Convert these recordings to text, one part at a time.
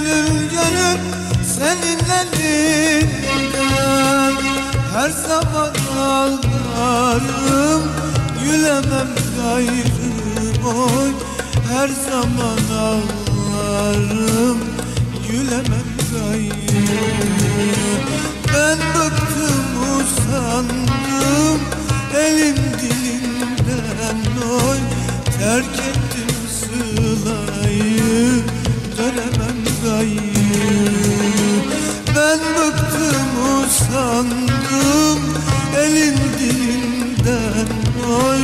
Gönül gönül senin elinden Her zaman ağlarım Gülemem gayrı oy Her zaman ağlarım Gülemem gayrı Ben bıktım usandım Elim usandım Elim dilimden oy.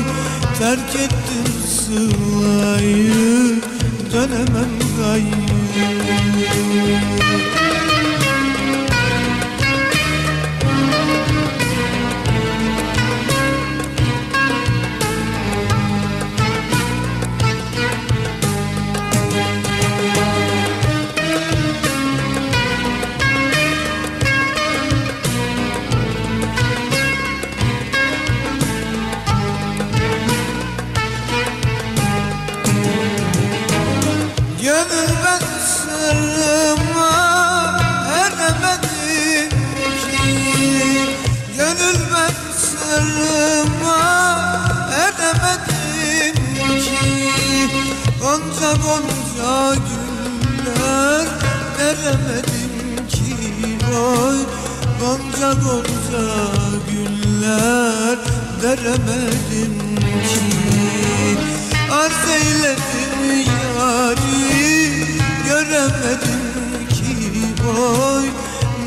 Terk ettim sılayı Dönemem gayrı Gönül ben sırrıma eremedim ki. Gönül ben sırrıma eremedim ki. Gonca gonca güller veremedim ki. Oy gonca gonca güller veremedim Göremedim ki boy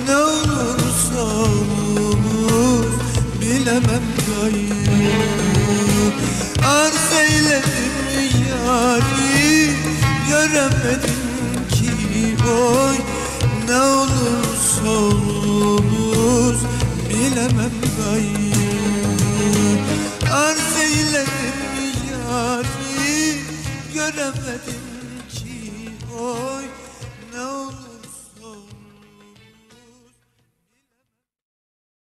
Ne olursa olur Bilemem gayrı. Arz eyledim Göremedim ki boy Ne olursa olur Bilemem gayrı. Arz eyledim yari Göremedim oy